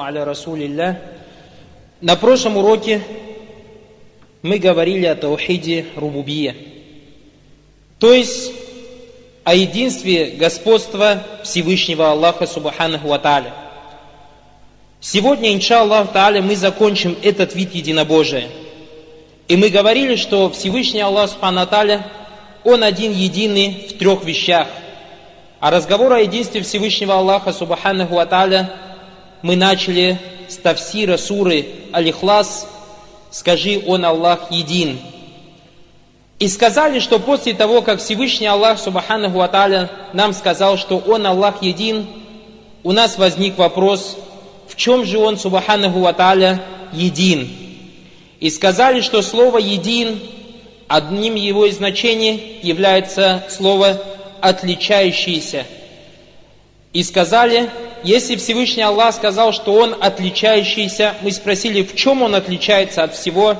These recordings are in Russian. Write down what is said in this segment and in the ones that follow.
Аля расулилля. На прошлом уроке мы говорили о таухиде рубубия, то есть о единстве господства Всевышнего Аллаха Субханаху Аталя. Сегодня, иншаллах Тааля, мы закончим этот вид единобожия. И мы говорили, что Всевышний Аллах Субхану Аталя, Он один единый в трех вещах – а разговор о единстве Всевышнего Аллаха Субханаху Аталя мы начали с тавсира суры Алихлас «Скажи, Он Аллах един». И сказали, что после того, как Всевышний Аллах Субханаху Аталя нам сказал, что Он Аллах един, у нас возник вопрос, в чем же Он Субханаху Аталя един? И сказали, что слово един, одним его из значений является слово отличающиеся. И сказали, если Всевышний Аллах сказал, что Он отличающийся, мы спросили, в чем Он отличается от всего,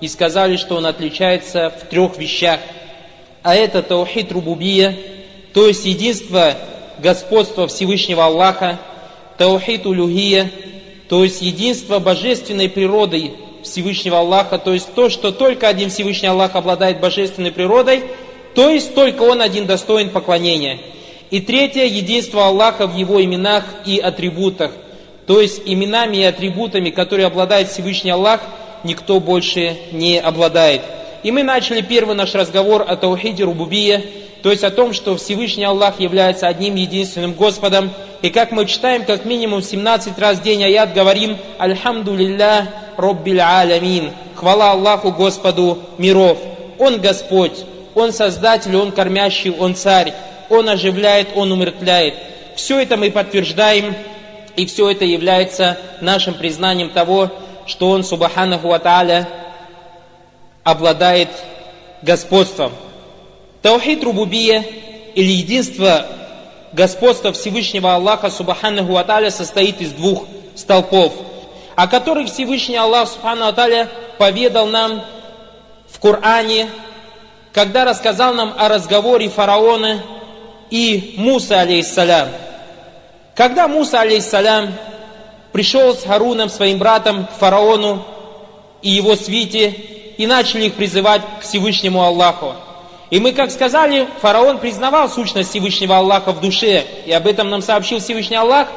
и сказали, что Он отличается в трех вещах. А это таухид рубубия, то есть единство господства Всевышнего Аллаха, таухид улюхия, то есть единство божественной природы Всевышнего Аллаха, то есть то, что только один Всевышний Аллах обладает божественной природой – то есть только Он один достоин поклонения. И третье, единство Аллаха в Его именах и атрибутах. То есть именами и атрибутами, которые обладает Всевышний Аллах, никто больше не обладает. И мы начали первый наш разговор о Таухиде Рубубия, то есть о том, что Всевышний Аллах является одним единственным Господом. И как мы читаем, как минимум 17 раз в день аят, говорим «Альхамду лилля Роббиль Алямин» Хвала Аллаху Господу миров. Он Господь, он создатель, Он кормящий, Он царь, Он оживляет, Он умертвляет. Все это мы подтверждаем, и все это является нашим признанием того, что Он, Субханаху Ата'аля, обладает господством. Таухид Рубубия, или единство господства Всевышнего Аллаха, Субханаху Ата'аля, состоит из двух столпов, о которых Всевышний Аллах, Субханаху Ата'аля, поведал нам в Коране, когда рассказал нам о разговоре фараона и Муса, алейхиссалям. Когда Муса, алейхиссалям, пришел с Харуном, своим братом, к фараону и его свите, и начали их призывать к Всевышнему Аллаху. И мы, как сказали, фараон признавал сущность Всевышнего Аллаха в душе, и об этом нам сообщил Всевышний Аллах,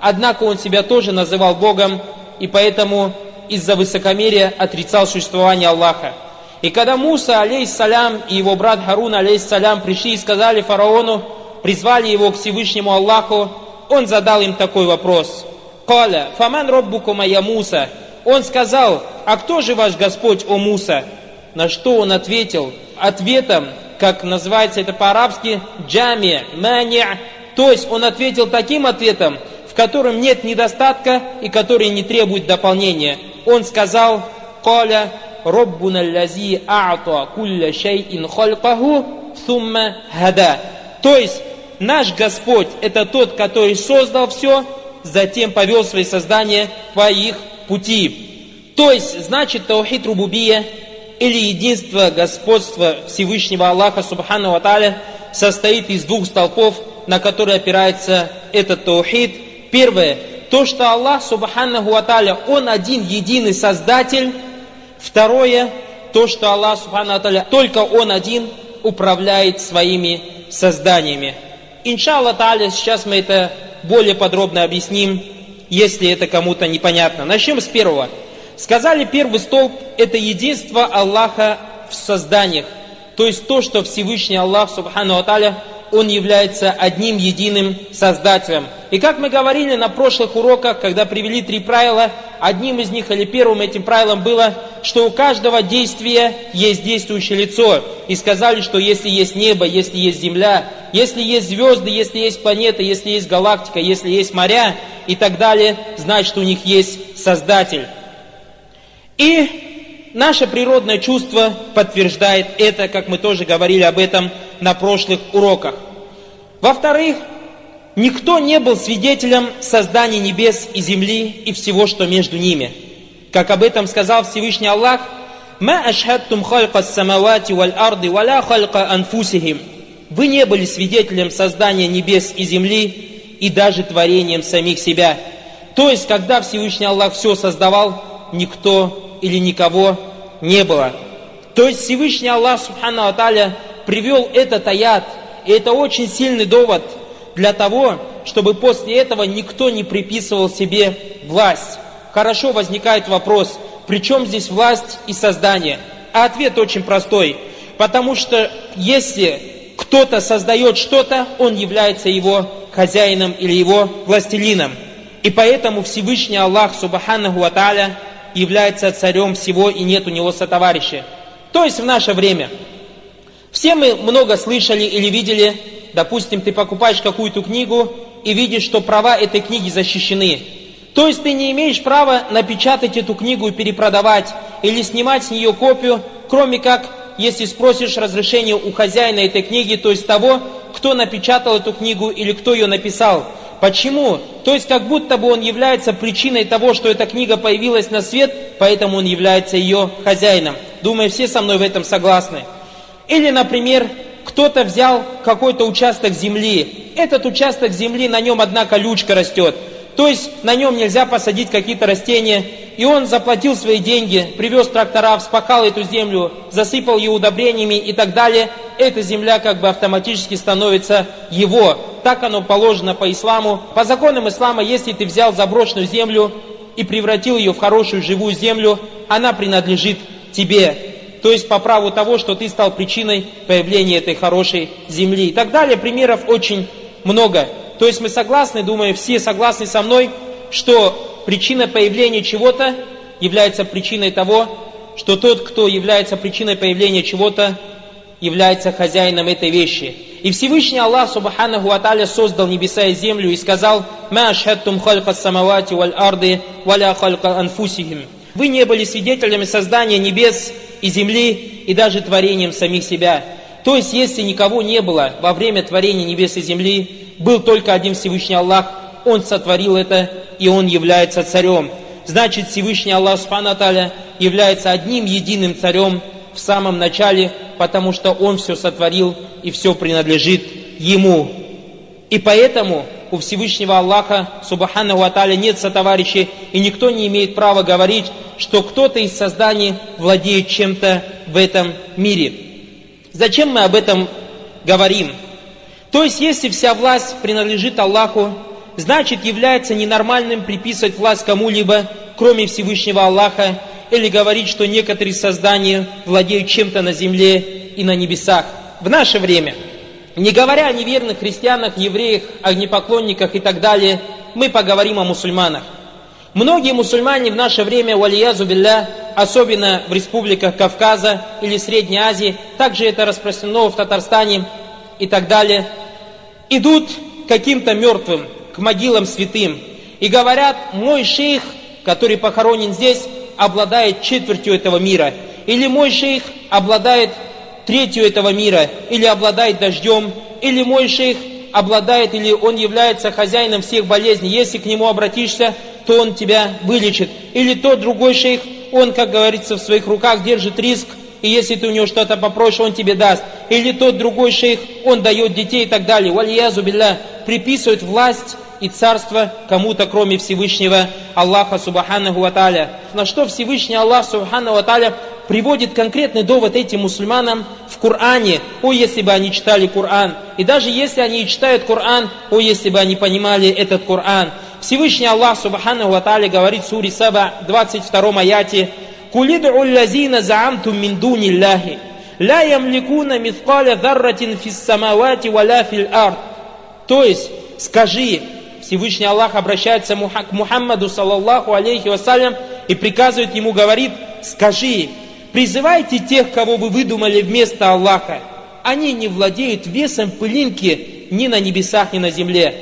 однако он себя тоже называл Богом, и поэтому из-за высокомерия отрицал существование Аллаха. И когда Муса, алейхиссалям, и его брат Харун, алейхиссалям, пришли и сказали фараону, призвали его к Всевышнему Аллаху, он задал им такой вопрос. Каля, фаман роббуку моя Муса. Он сказал, а кто же ваш Господь, о Муса? На что он ответил? Ответом, как называется это по-арабски, джами, мани, то есть он ответил таким ответом, в котором нет недостатка и который не требует дополнения. Он сказал, Каля, Роббуна лязи а'та кулля шейин халькаху сумма хада. То есть, наш Господь – это тот, который создал все, затем повел свои создания по их пути. То есть, значит, таухид рубубия или единство господства Всевышнего Аллаха Субхану Аталя состоит из двух столпов, на которые опирается этот таухид. Первое, то, что Аллах Субхану Аталя, Он один единый Создатель – Второе, то, что Аллах Субхану Аталя, только Он один управляет своими созданиями. Иншаллах Та'аля, сейчас мы это более подробно объясним, если это кому-то непонятно. Начнем с первого. Сказали, первый столб – это единство Аллаха в созданиях. То есть то, что Всевышний Аллах, Субхану Аталя, Он является одним единым Создателем. И как мы говорили на прошлых уроках, когда привели три правила, одним из них или первым этим правилом было, что у каждого действия есть действующее лицо. И сказали, что если есть небо, если есть земля, если есть звезды, если есть планеты, если есть галактика, если есть моря и так далее, значит у них есть Создатель. И наше природное чувство подтверждает это, как мы тоже говорили об этом на прошлых уроках. Во-вторых, Никто не был свидетелем создания небес и земли и всего, что между ними. Как об этом сказал Всевышний Аллах, «Ма ашхадтум халька самавати валь арды валя халька анфусихим». Вы не были свидетелем создания небес и земли и даже творением самих себя. То есть, когда Всевышний Аллах все создавал, никто или никого не было. То есть Всевышний Аллах Субхану Аталя привел этот аят, и это очень сильный довод для того, чтобы после этого никто не приписывал себе власть. Хорошо возникает вопрос, при чем здесь власть и создание? А ответ очень простой. Потому что если кто-то создает что-то, он является его хозяином или его властелином. И поэтому Всевышний Аллах, Субханаху Аталя, является царем всего и нет у него сотоварища. То есть в наше время. Все мы много слышали или видели, допустим, ты покупаешь какую-то книгу и видишь, что права этой книги защищены. То есть ты не имеешь права напечатать эту книгу и перепродавать, или снимать с нее копию, кроме как, если спросишь разрешение у хозяина этой книги, то есть того, кто напечатал эту книгу или кто ее написал. Почему? То есть как будто бы он является причиной того, что эта книга появилась на свет, поэтому он является ее хозяином. Думаю, все со мной в этом согласны. Или, например, кто-то взял какой-то участок земли. Этот участок земли, на нем одна колючка растет. То есть на нем нельзя посадить какие-то растения. И он заплатил свои деньги, привез трактора, вспахал эту землю, засыпал ее удобрениями и так далее. Эта земля как бы автоматически становится его. Так оно положено по исламу. По законам ислама, если ты взял заброшенную землю и превратил ее в хорошую живую землю, она принадлежит тебе. То есть по праву того, что ты стал причиной появления этой хорошей земли. И так далее. Примеров очень много. То есть мы согласны, думаю, все согласны со мной, что причина появления чего-то является причиной того, что тот, кто является причиной появления чего-то, является хозяином этой вещи. И Всевышний Аллах, Субханаху Аталя, создал небеса и землю и сказал, «Ма ашхаттум халька самавати валь арды, валя халька анфусихим». Вы не были свидетелями создания небес и земли, и даже творением самих себя. То есть, если никого не было во время творения небес и земли, был только один Всевышний Аллах, Он сотворил это, и Он является царем. Значит, Всевышний Аллах Субхану является одним единым царем в самом начале, потому что Он все сотворил, и все принадлежит Ему. И поэтому у Всевышнего Аллаха, Субхану Аталя, нет сотоварищей, и никто не имеет права говорить, что кто-то из созданий владеет чем-то в этом мире. Зачем мы об этом говорим? То есть, если вся власть принадлежит Аллаху, значит является ненормальным приписывать власть кому-либо, кроме Всевышнего Аллаха, или говорить, что некоторые создания владеют чем-то на земле и на небесах. В наше время, не говоря о неверных христианах, евреях, огнепоклонниках и так далее, мы поговорим о мусульманах. Многие мусульмане в наше время, валиязу билля, особенно в республиках Кавказа или Средней Азии, также это распространено в Татарстане и так далее, идут каким-то мертвым, к могилам святым, и говорят, мой шейх, который похоронен здесь, обладает четвертью этого мира, или мой шейх обладает третью этого мира, или обладает дождем, или мой шейх обладает, или он является хозяином всех болезней. Если к нему обратишься, то он тебя вылечит. Или тот другой шейх, он, как говорится, в своих руках держит риск, и если ты у него что-то попросишь, он тебе даст. Или тот другой шейх, он дает детей и так далее. Валиязу билля, приписывают власть и царство кому-то, кроме Всевышнего Аллаха Субханаху Аталя. На что Всевышний Аллах Субханаху Аталя приводит конкретный довод этим мусульманам в Коране, о, если бы они читали Коран. И даже если они читают Коран, о, если бы они понимали этот Коран. Всевышний Аллах Субханаху Аталя говорит в суре Саба, 22 аяте, Кулид'у лазина заамтум мин дуни Аллахи. Ля ямликуна мithqаля дарратин фис самавати валя фил ард. То есть, скажи, Всевышний Аллах обращается к Мухаммаду, саллаллаху алейхи вассалям, и приказывает ему, говорит, скажи, призывайте тех, кого вы выдумали вместо Аллаха. Они не владеют весом пылинки ни на небесах, ни на земле.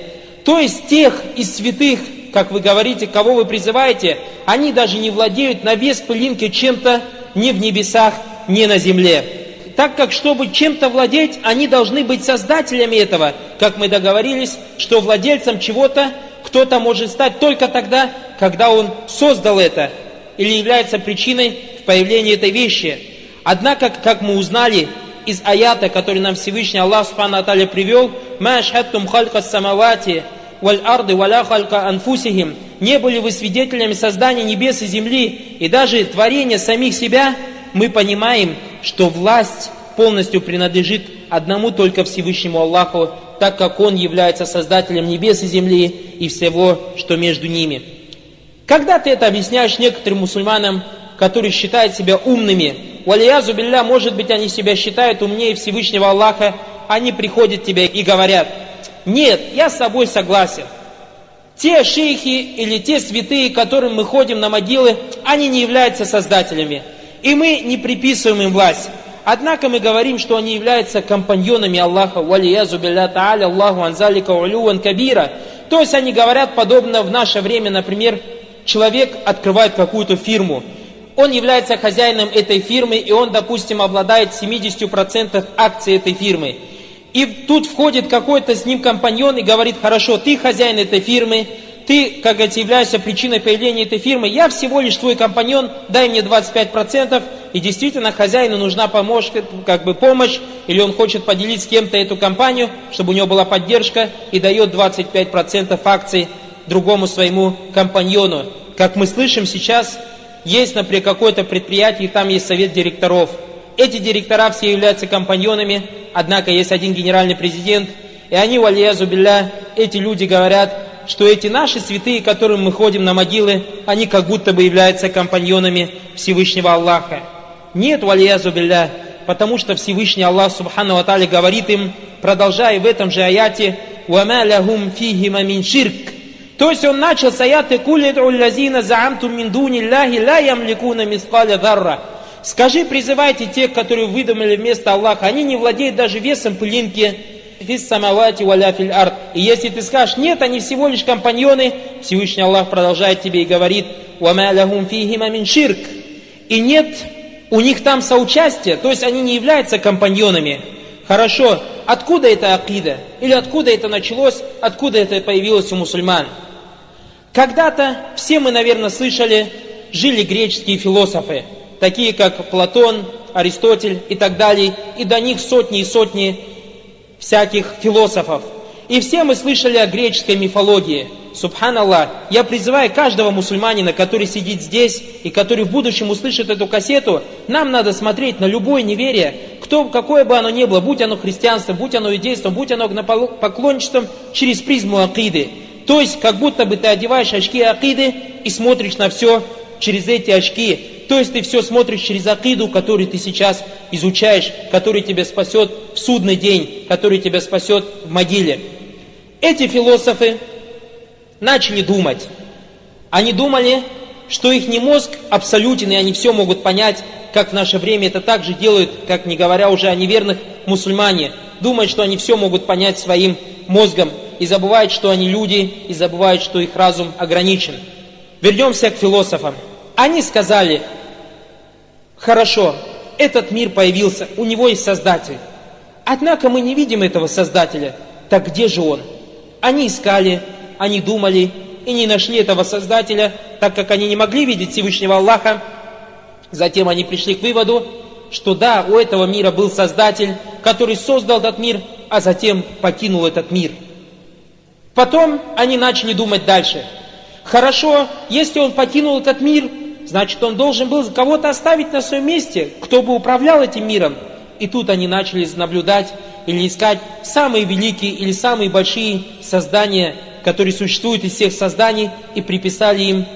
То есть тех из святых, как вы говорите, кого вы призываете, они даже не владеют на вес пылинки чем-то ни в небесах, ни на земле. Так как, чтобы чем-то владеть, они должны быть создателями этого. Как мы договорились, что владельцем чего-то кто-то может стать только тогда, когда он создал это или является причиной в появлении этой вещи. Однако, как мы узнали из аята, который нам Всевышний Аллах Субхану Аталя привел, «Ма ашхаттум халька самавати валь арды валя халька анфусихим, не были вы свидетелями создания небес и земли и даже творения самих себя, мы понимаем, что власть полностью принадлежит одному только Всевышнему Аллаху, так как Он является создателем небес и земли и всего, что между ними. Когда ты это объясняешь некоторым мусульманам, которые считают себя умными, валиязу может быть, они себя считают умнее Всевышнего Аллаха, они приходят к тебе и говорят, нет, я с собой согласен. Те шейхи или те святые, которым мы ходим на могилы, они не являются создателями. И мы не приписываем им власть. Однако мы говорим, что они являются компаньонами Аллаха, валиязу билля та'аля Аллаху анзалика улюван кабира. То есть они говорят подобно в наше время, например, человек открывает какую-то фирму, он является хозяином этой фирмы, и он, допустим, обладает 70% акций этой фирмы. И тут входит какой-то с ним компаньон и говорит, хорошо, ты хозяин этой фирмы, ты, как говорится, являешься причиной появления этой фирмы, я всего лишь твой компаньон, дай мне 25%, и действительно хозяину нужна помощь, как бы помощь, или он хочет поделить с кем-то эту компанию, чтобы у него была поддержка, и дает 25% акций другому своему компаньону. Как мы слышим сейчас, есть, например, какое-то предприятие, и там есть совет директоров. Эти директора все являются компаньонами, однако есть один генеральный президент, и они, валиязу билля, эти люди говорят, что эти наши святые, которым мы ходим на могилы, они как будто бы являются компаньонами Всевышнего Аллаха. Нет, валиязу билля, потому что Всевышний Аллах Субхану Атали говорит им, продолжая в этом же аяте, «Вама лахум фихима мин ширк», то есть он начал с аяты «Кулидру лазина заамтум мин дуни ляхи ла ямликуна мискаля дарра». Скажи, призывайте тех, которые выдумали вместо Аллаха, они не владеют даже весом пылинки фис самавати валя фил арт. И если ты скажешь, нет, они всего лишь компаньоны, Всевышний Аллах продолжает тебе и говорит, «Вама лахум фихима мин ширк». И нет у них там соучастия, то есть они не являются компаньонами. Хорошо, откуда это акида? Или откуда это началось, откуда это появилось у мусульман? Когда-то, все мы, наверное, слышали, жили греческие философы, такие как Платон, Аристотель и так далее, и до них сотни и сотни всяких философов. И все мы слышали о греческой мифологии. Субханаллах, я призываю каждого мусульманина, который сидит здесь и который в будущем услышит эту кассету, нам надо смотреть на любое неверие, кто, какое бы оно ни было, будь оно христианство, будь оно идейством, будь оно поклонничеством, через призму акиды. То есть, как будто бы ты одеваешь очки акиды и смотришь на все через эти очки. То есть, ты все смотришь через акиду, которую ты сейчас изучаешь, который тебя спасет в судный день, который тебя спасет в могиле. Эти философы начали думать. Они думали, что их не мозг абсолютен, и они все могут понять, как в наше время это также делают, как не говоря уже о неверных мусульмане, думают, что они все могут понять своим мозгом и забывают, что они люди, и забывают, что их разум ограничен. Вернемся к философам. Они сказали, хорошо, этот мир появился, у него есть Создатель. Однако мы не видим этого Создателя. Так где же он? Они искали, они думали и не нашли этого Создателя, так как они не могли видеть Всевышнего Аллаха. Затем они пришли к выводу, что да, у этого мира был Создатель, который создал этот мир, а затем покинул этот мир – Потом они начали думать дальше. Хорошо, если он покинул этот мир, значит он должен был кого-то оставить на своем месте, кто бы управлял этим миром. И тут они начали наблюдать или искать самые великие или самые большие создания, которые существуют из всех созданий, и приписали им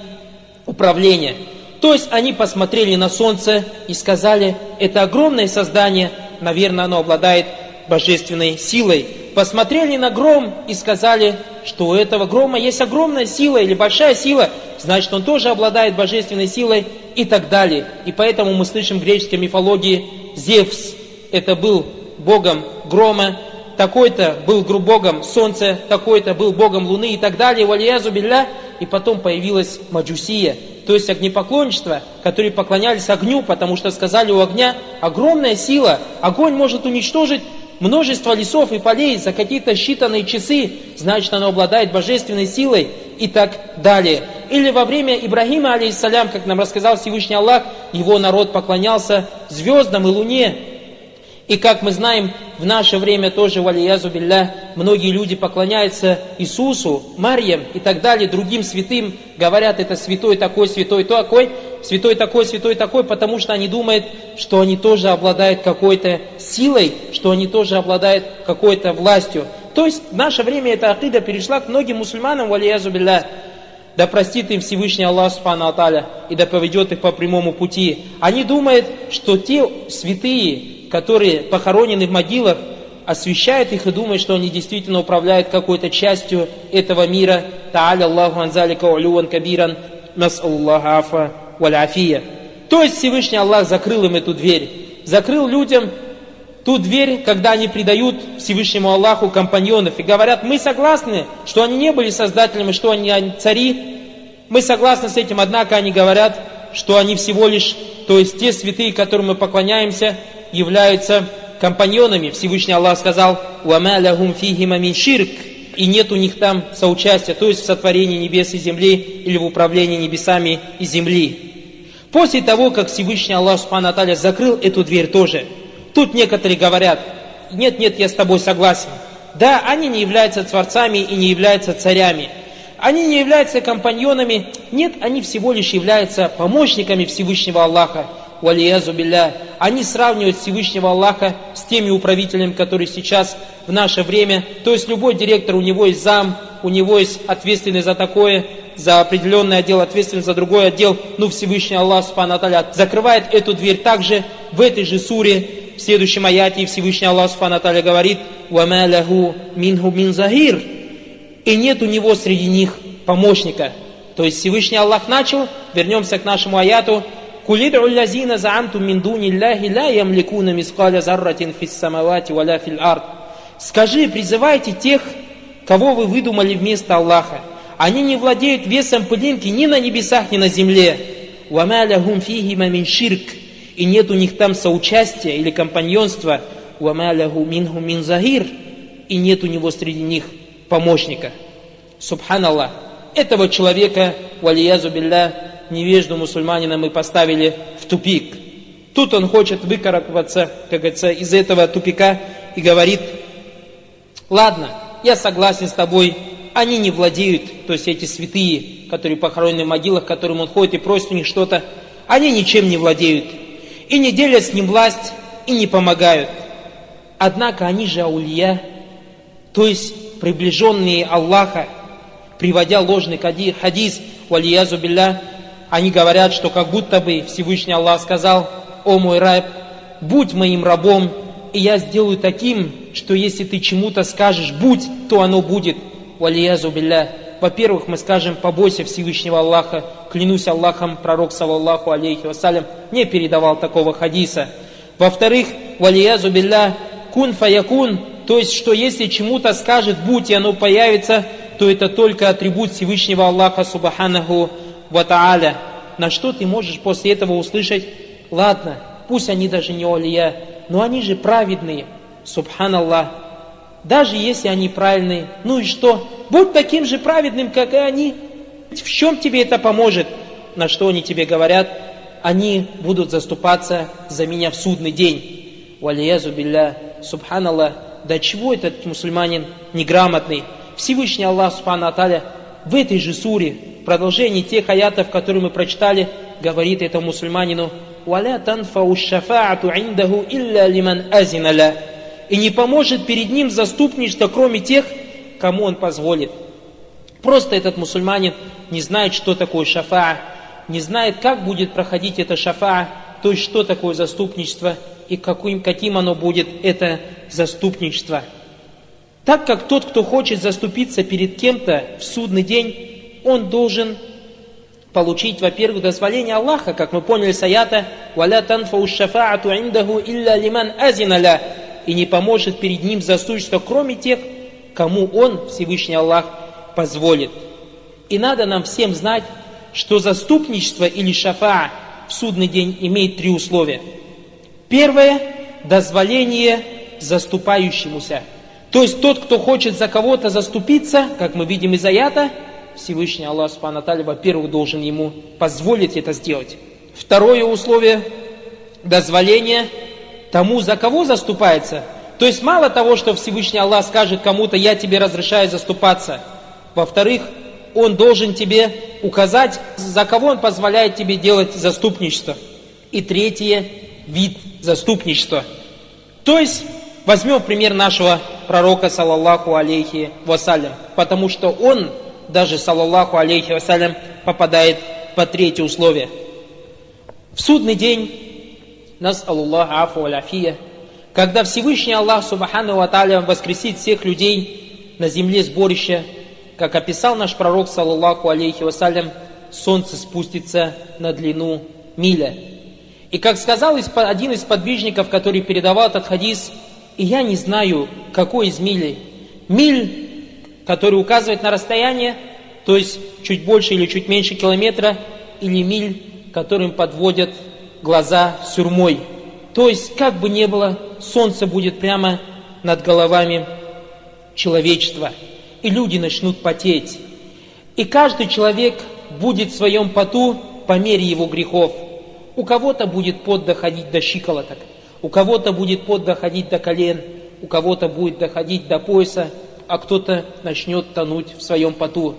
управление. То есть они посмотрели на солнце и сказали, это огромное создание, наверное, оно обладает божественной силой. Посмотрели на гром и сказали, что у этого грома есть огромная сила или большая сила, значит он тоже обладает божественной силой и так далее. И поэтому мы слышим в греческой мифологии Зевс, это был богом грома, такой-то был богом солнца, такой-то был богом луны и так далее, валиязу билля, и потом появилась маджусия, то есть огнепоклонничество, которые поклонялись огню, потому что сказали у огня огромная сила, огонь может уничтожить множество лесов и полей за какие-то считанные часы, значит оно обладает божественной силой и так далее. Или во время Ибрагима, алейхиссалям, как нам рассказал Всевышний Аллах, его народ поклонялся звездам и луне. И как мы знаем, в наше время тоже, валиязу билля, многие люди поклоняются Иисусу, Марьям и так далее, другим святым, говорят, это святой такой, святой такой, святой такой, святой такой, потому что они думают, что они тоже обладают какой-то силой, что они тоже обладают какой-то властью. То есть в наше время эта акида перешла к многим мусульманам, валиязу билля, да простит им Всевышний Аллах Субхану Аталя и да поведет их по прямому пути. Они думают, что те святые, которые похоронены в могилах, освещают их и думают, что они действительно управляют какой-то частью этого мира. Та'аля Аллаху анзалика улюван кабиран, насаллаха афа валяфия. То есть Всевышний Аллах закрыл им эту дверь. Закрыл людям ту дверь, когда они предают Всевышнему Аллаху компаньонов и говорят, мы согласны, что они не были создателями, что они цари, мы согласны с этим, однако они говорят, что они всего лишь, то есть те святые, которым мы поклоняемся, являются компаньонами. Всевышний Аллах сказал, «Вама лахум фихима мин ширк», и нет у них там соучастия, то есть в сотворении небес и земли или в управлении небесами и земли. После того, как Всевышний Аллах Субхану закрыл эту дверь тоже – Тут некоторые говорят, нет, нет, я с тобой согласен. Да, они не являются творцами и не являются царями. Они не являются компаньонами. Нет, они всего лишь являются помощниками Всевышнего Аллаха. Они сравнивают Всевышнего Аллаха с теми управителями, которые сейчас в наше время. То есть любой директор, у него есть зам, у него есть ответственный за такое, за определенный отдел, ответственный за другой отдел. Ну, Всевышний Аллах Субхану закрывает эту дверь также в этой же суре в следующем аяте Всевышний Аллах Субхану говорит «Вама лаху минху мин захир» и нет у него среди них помощника. То есть Всевышний Аллах начал, вернемся к нашему аяту, «Кулид'у лазина заамту мин дуни Аллахи ла ямликуна мискаля зарратин фис самавати валя фил ард». Скажи, призывайте тех, кого вы выдумали вместо Аллаха. Они не владеют весом пылинки ни на небесах, ни на земле. «Вама лахум фихима мин ширк» и нет у них там соучастия или компаньонства, уамаляху минху мин захир, и нет у него среди них помощника. Субханаллах. Этого человека, валиязу билля, невежду мусульманина мы поставили в тупик. Тут он хочет выкарабкаться, как говорится, из этого тупика и говорит, ладно, я согласен с тобой, они не владеют, то есть эти святые, которые похоронены в могилах, которым он ходит и просит у них что-то, они ничем не владеют и не делят с ним власть, и не помогают. Однако они же аулия, то есть приближенные Аллаха, приводя ложный хадис, валиязу билля, они говорят, что как будто бы Всевышний Аллах сказал, «О мой раб, будь моим рабом, и я сделаю таким, что если ты чему-то скажешь «будь», то оно будет». Валиязу билля. Во-первых, мы скажем «побойся Всевышнего Аллаха», клянусь Аллахом, пророк, саллаллаху алейхи вассалям, не передавал такого хадиса. Во-вторых, валиязу билля, кун фаякун, то есть, что если чему-то скажет «будь», и оно появится, то это только атрибут Всевышнего Аллаха, субханаху ва тааля. На что ты можешь после этого услышать, ладно, пусть они даже не олия, но они же праведные, субханаллах. Даже если они правильные, ну и что? Будь таким же праведным, как и они. В чем тебе это поможет? На что они тебе говорят? Они будут заступаться за меня в судный день. Валиязу билля, субханаллах, до чего этот мусульманин неграмотный? Всевышний Аллах, субхану в этой же суре, в продолжении тех аятов, которые мы прочитали, говорит этому мусульманину, «Валя танфау шафаату индаху илля лиман азиналя» и не поможет перед ним заступничество, кроме тех, кому он позволит. Просто этот мусульманин не знает, что такое шафа, не знает, как будет проходить это шафа, то есть что такое заступничество и каким, каким оно будет, это заступничество. Так как тот, кто хочет заступиться перед кем-то в судный день, он должен получить, во-первых, дозволение Аллаха, как мы поняли с аята, «Валя танфау шафаату индаху илля лиман азиналя» и не поможет перед ним заступничество, кроме тех, кому он, Всевышний Аллах, позволит. И надо нам всем знать, что заступничество или шафа в судный день имеет три условия. Первое – дозволение заступающемуся. То есть тот, кто хочет за кого-то заступиться, как мы видим из аята, Всевышний Аллах Субхану во-первых, должен ему позволить это сделать. Второе условие – дозволение тому, за кого заступается. То есть мало того, что Всевышний Аллах скажет кому-то, я тебе разрешаю заступаться. Во-вторых, Он должен тебе указать, за кого Он позволяет тебе делать заступничество. И третье, вид заступничества. То есть, возьмем пример нашего пророка, саллаллаху алейхи вассалям, потому что он, даже саллаллаху алейхи вассалям, попадает по третье условие. В судный день, нас Аллах афу аляфия, когда Всевышний Аллах Субхану Ва воскресит всех людей на земле сборища, как описал наш пророк, саллаллаху алейхи вассалям, солнце спустится на длину миля. И как сказал один из подвижников, который передавал этот хадис, и я не знаю, какой из мили. Миль, который указывает на расстояние, то есть чуть больше или чуть меньше километра, или миль, которым подводят глаза сюрмой. То есть, как бы ни было, солнце будет прямо над головами человечества, и люди начнут потеть. И каждый человек будет в своем поту по мере его грехов. У кого-то будет пот доходить до щиколоток, у кого-то будет пот доходить до колен, у кого-то будет доходить до пояса, а кто-то начнет тонуть в своем поту.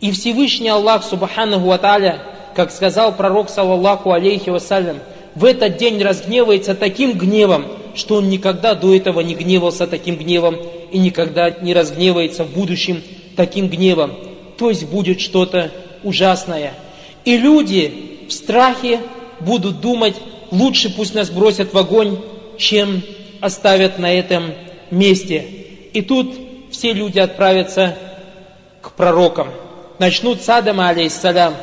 И Всевышний Аллах, Субханаху Аталя, как сказал пророк, саллаллаху алейхи вассалям, в этот день разгневается таким гневом, что он никогда до этого не гневался таким гневом и никогда не разгневается в будущем таким гневом. То есть будет что-то ужасное. И люди в страхе будут думать, лучше пусть нас бросят в огонь, чем оставят на этом месте. И тут все люди отправятся к пророкам. Начнут с Адама, алейхиссалям,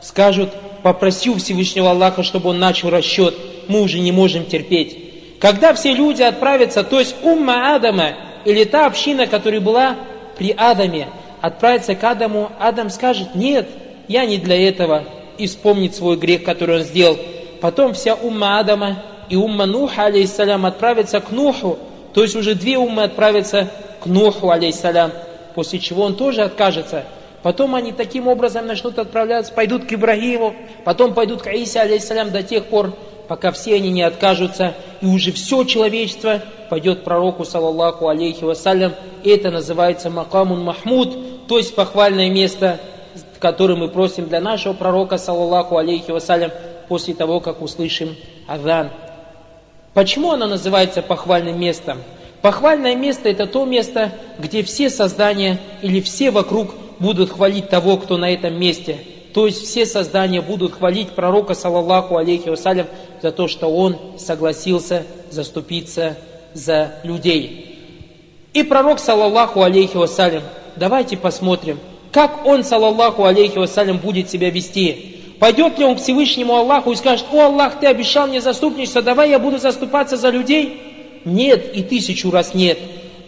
скажут, попроси у Всевышнего Аллаха, чтобы он начал расчет, мы уже не можем терпеть. Когда все люди отправятся, то есть умма Адама, или та община, которая была при Адаме, отправится к Адаму, Адам скажет, нет, я не для этого, и вспомнит свой грех, который он сделал. Потом вся умма Адама и умма Нуха, алейхиссалям, отправится к Нуху, то есть уже две уммы отправятся Нуху, алейхиссалям, после чего он тоже откажется. Потом они таким образом начнут отправляться, пойдут к Ибрагиму, потом пойдут к Аисе, алейхиссалям, до тех пор, пока все они не откажутся, и уже все человечество пойдет пророку, саллаллаху алейхи вассалям, это называется Макамун Махмуд, то есть похвальное место, которое мы просим для нашего пророка, саллаллаху алейхи вассалям, после того, как услышим Адан. Почему оно называется похвальным местом? Похвальное место – это то место, где все создания или все вокруг будут хвалить того, кто на этом месте. То есть все создания будут хвалить пророка, саллаллаху алейхи вассалям, за то, что он согласился заступиться за людей. И пророк, саллаллаху алейхи вассалям, давайте посмотрим, как он, саллаллаху алейхи вассалям, будет себя вести. Пойдет ли он к Всевышнему Аллаху и скажет, о Аллах, ты обещал мне заступничество, давай я буду заступаться за людей? Нет и тысячу раз нет.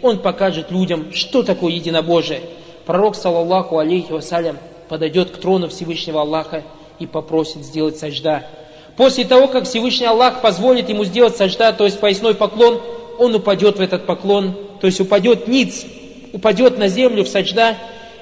Он покажет людям, что такое единобожие. Пророк, саллаллаху алейхи вассалям, подойдет к трону Всевышнего Аллаха и попросит сделать сажда. После того, как Всевышний Аллах позволит ему сделать сажда, то есть поясной поклон, он упадет в этот поклон, то есть упадет ниц, упадет на землю в сажда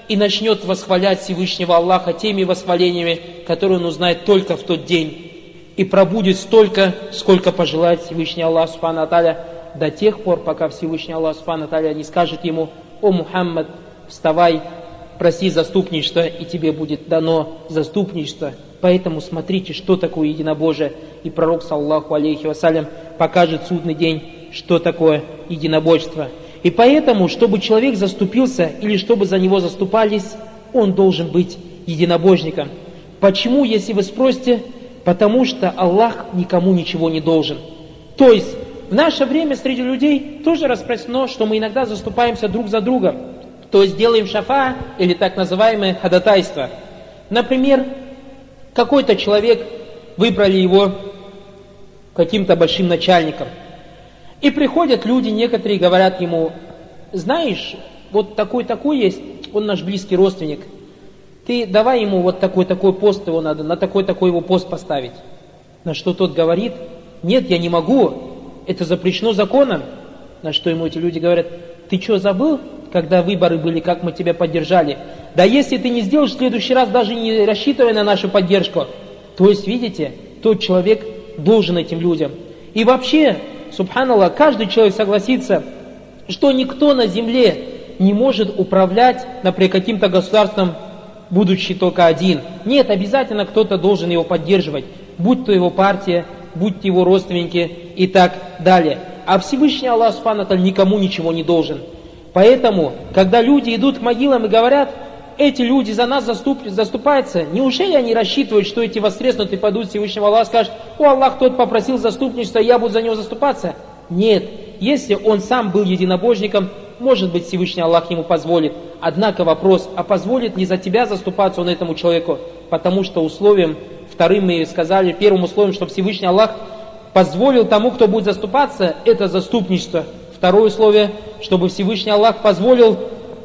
и начнет восхвалять Всевышнего Аллаха теми восхвалениями, которые он узнает только в тот день. И пробудет столько, сколько пожелает Всевышний Аллах Субхану Аталя, до тех пор, пока Всевышний Аллах Субхану Аталя не скажет ему, «О Мухаммад, вставай, проси заступничество, и тебе будет дано заступничество». Поэтому смотрите, что такое единобожие. И пророк, саллаху алейхи вассалям, покажет судный день, что такое единобожество. И поэтому, чтобы человек заступился или чтобы за него заступались, он должен быть единобожником. Почему, если вы спросите? Потому что Аллах никому ничего не должен. То есть, в наше время среди людей тоже распространено, что мы иногда заступаемся друг за другом. То есть делаем шафа или так называемое ходатайство. Например, какой-то человек, выбрали его каким-то большим начальником – и приходят люди, некоторые говорят ему, знаешь, вот такой-такой есть, он наш близкий родственник, ты давай ему вот такой-такой пост его надо, на такой-такой его пост поставить. На что тот говорит, нет, я не могу, это запрещено законом. На что ему эти люди говорят, ты что, забыл, когда выборы были, как мы тебя поддержали? Да если ты не сделаешь в следующий раз, даже не рассчитывая на нашу поддержку. То есть, видите, тот человек должен этим людям. И вообще, субханаллах, каждый человек согласится, что никто на земле не может управлять, например, каким-то государством, будучи только один. Нет, обязательно кто-то должен его поддерживать, будь то его партия, будь то его родственники и так далее. А Всевышний Аллах Субхану никому ничего не должен. Поэтому, когда люди идут к могилам и говорят, эти люди за нас заступ, заступаются, неужели они рассчитывают, что эти воскреснутые падут Всевышнего Аллаха скажут, о Аллах, тот попросил заступничества, я буду за него заступаться? Нет, если он сам был единобожником, может быть Всевышний Аллах ему позволит. Однако вопрос, а позволит ли за тебя заступаться он этому человеку? Потому что условием, вторым мы сказали, первым условием, что Всевышний Аллах позволил тому, кто будет заступаться, это заступничество. Второе условие, чтобы Всевышний Аллах позволил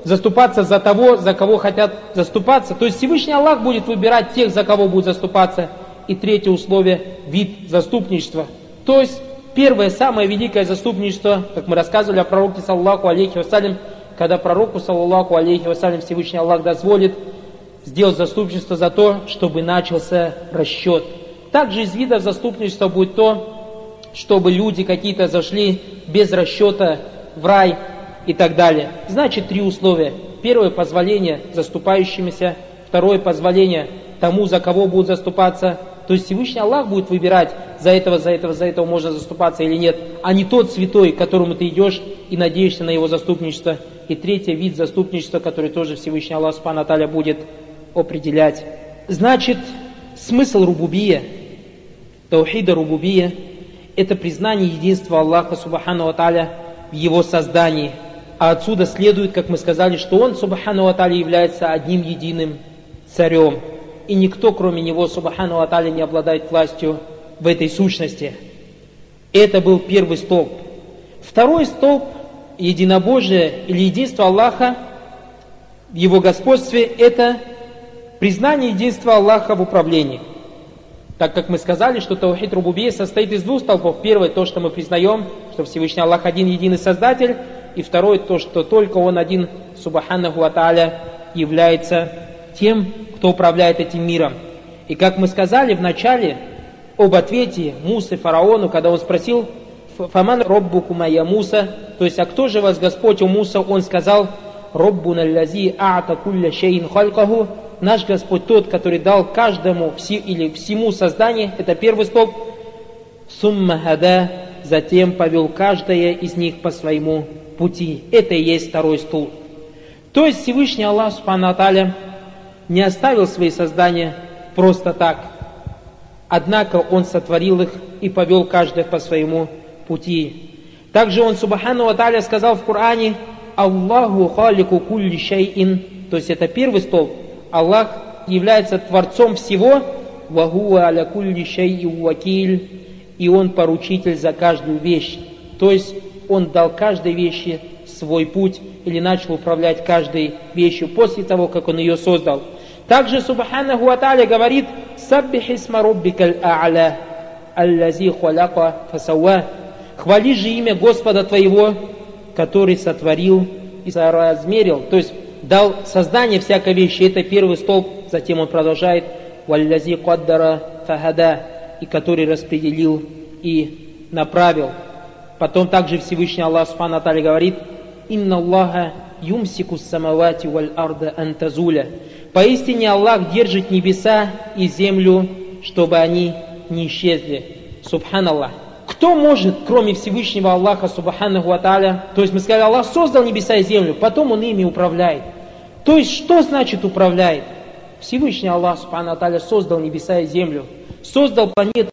заступаться за того, за кого хотят заступаться. То есть Всевышний Аллах будет выбирать тех, за кого будет заступаться. И третье условие – вид заступничества. То есть первое, самое великое заступничество, как мы рассказывали о пророке, саллаху алейхи вассалям, когда пророку, саллаху алейхи вассалям, Всевышний Аллах дозволит сделать заступничество за то, чтобы начался расчет. Также из видов заступничества будет то, чтобы люди какие-то зашли без расчета в рай, и так далее. Значит, три условия. Первое – позволение заступающимися. Второе – позволение тому, за кого будут заступаться. То есть Всевышний Аллах будет выбирать, за этого, за этого, за этого можно заступаться или нет, а не тот святой, к которому ты идешь и надеешься на его заступничество. И третий вид заступничества, который тоже Всевышний Аллах Субхану будет определять. Значит, смысл рубубия, таухида рубубия, это признание единства Аллаха Субхану Аталя в его создании – а отсюда следует, как мы сказали, что он, Субхану Атали, является одним единым царем. И никто, кроме него, Субхану Атали, не обладает властью в этой сущности. Это был первый столб. Второй столб единобожие или единство Аллаха в его господстве – это признание единства Аллаха в управлении. Так как мы сказали, что Таухид Рубубия состоит из двух столбов. Первый – то, что мы признаем, что Всевышний Аллах один единый Создатель – и второе то, что только Он один, Субханаху Аталя, является тем, кто управляет этим миром. И как мы сказали в начале об ответе Мусы фараону, когда он спросил, «Фаман роббуку моя Муса», то есть, а кто же вас Господь у Муса, он сказал, «Роббуна лязи а'та кулля шейн халькаху», наш Господь тот, который дал каждому или всему созданию, это первый столб, сумма хада, затем повел каждое из них по своему пути. Это и есть второй стул. То есть Всевышний Аллах Субхану не оставил свои создания просто так. Однако Он сотворил их и повел каждое по своему пути. Также Он Субхану Аталя сказал в Коране Аллаху халику кулли шайин. То есть это первый столб. Аллах является Творцом всего. Вахуа аля кулли шайи вакиль. И Он поручитель за каждую вещь. То есть он дал каждой вещи свой путь или начал управлять каждой вещью после того, как он ее создал. Также Субханаху Аталя говорит, «Саббих исма роббикаль а'ля, аллази хуаляка фасауа». Хвали же имя Господа твоего, который сотворил и соразмерил, то есть дал создание всякой вещи. Это первый столб, затем он продолжает, «Валлази каддара фахада», и который распределил и направил. Потом также Всевышний Аллах Субхану Атали говорит, «Инна Аллаха юмсику самавати валь арда антазуля». Поистине Аллах держит небеса и землю, чтобы они не исчезли. Субханаллах. Кто может, кроме Всевышнего Аллаха, Субханаху Аталя, то есть мы сказали, Аллах создал небеса и землю, потом Он ими управляет. То есть что значит управляет? Всевышний Аллах, Субхану Аталя, создал небеса и землю, создал планеты